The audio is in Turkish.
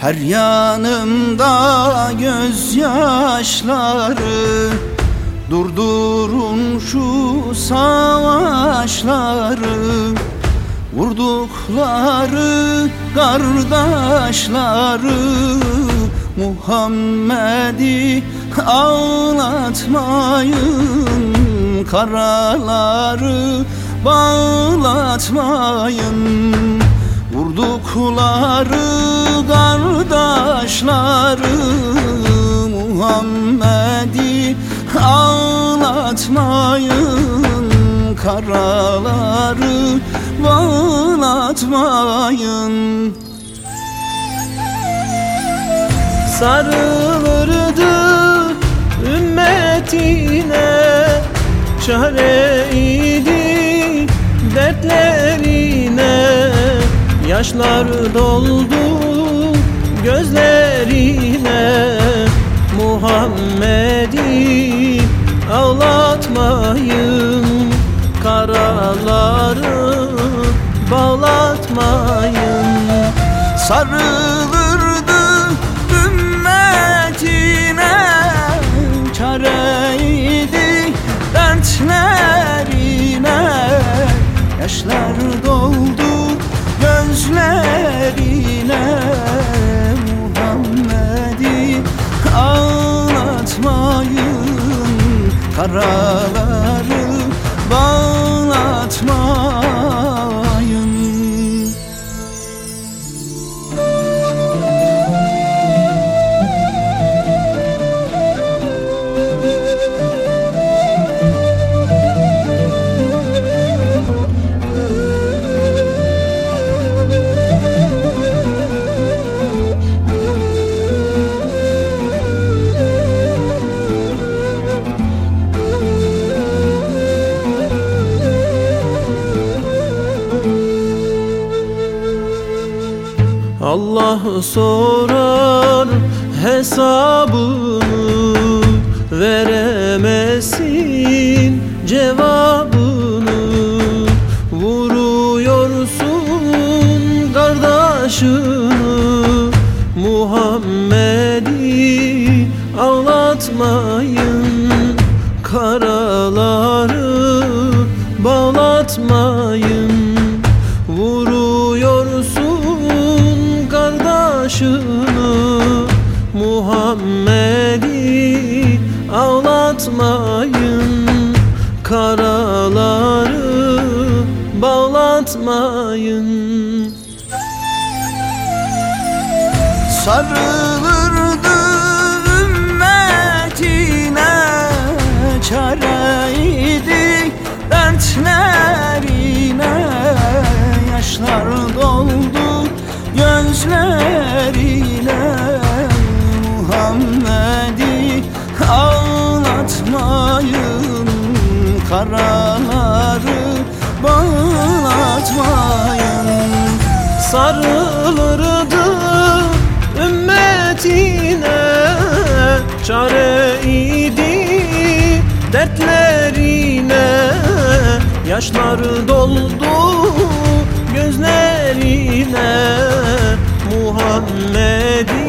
Her yanımda gözyaşları Durdurun şu savaşları. Vurdukları kardeşleri Muhammed'i ağlatmayın. Karaları bağlatmayın Vurdukları kardeşleri Muhammed'i ağlatmayın Karaları bağlatmayın. Sarılırdı ümmetine Çareydi dertlerine Yaşlar doldu gözlerine Muhammed'i ağlatmayın Karaları bağlatmayın. Sarılırdı ümmetine Çareydi dertlerine. Yaşlar doldu ناد Allah sorar hesabını Veremezsin cevabını. Vuruyorsun kardeşini Muhammed'i ağlatmayın Muhammed'i ağlatmayın Karaları bağlatmayın. Sarılırdı ümmetine Çareydi dertlerine. Yaşlar doldu Karaları bağlatmayın. Sarılırdı ümmetine Çareydi dertlerine Yaşlar doldu gözlerine Muhammed'i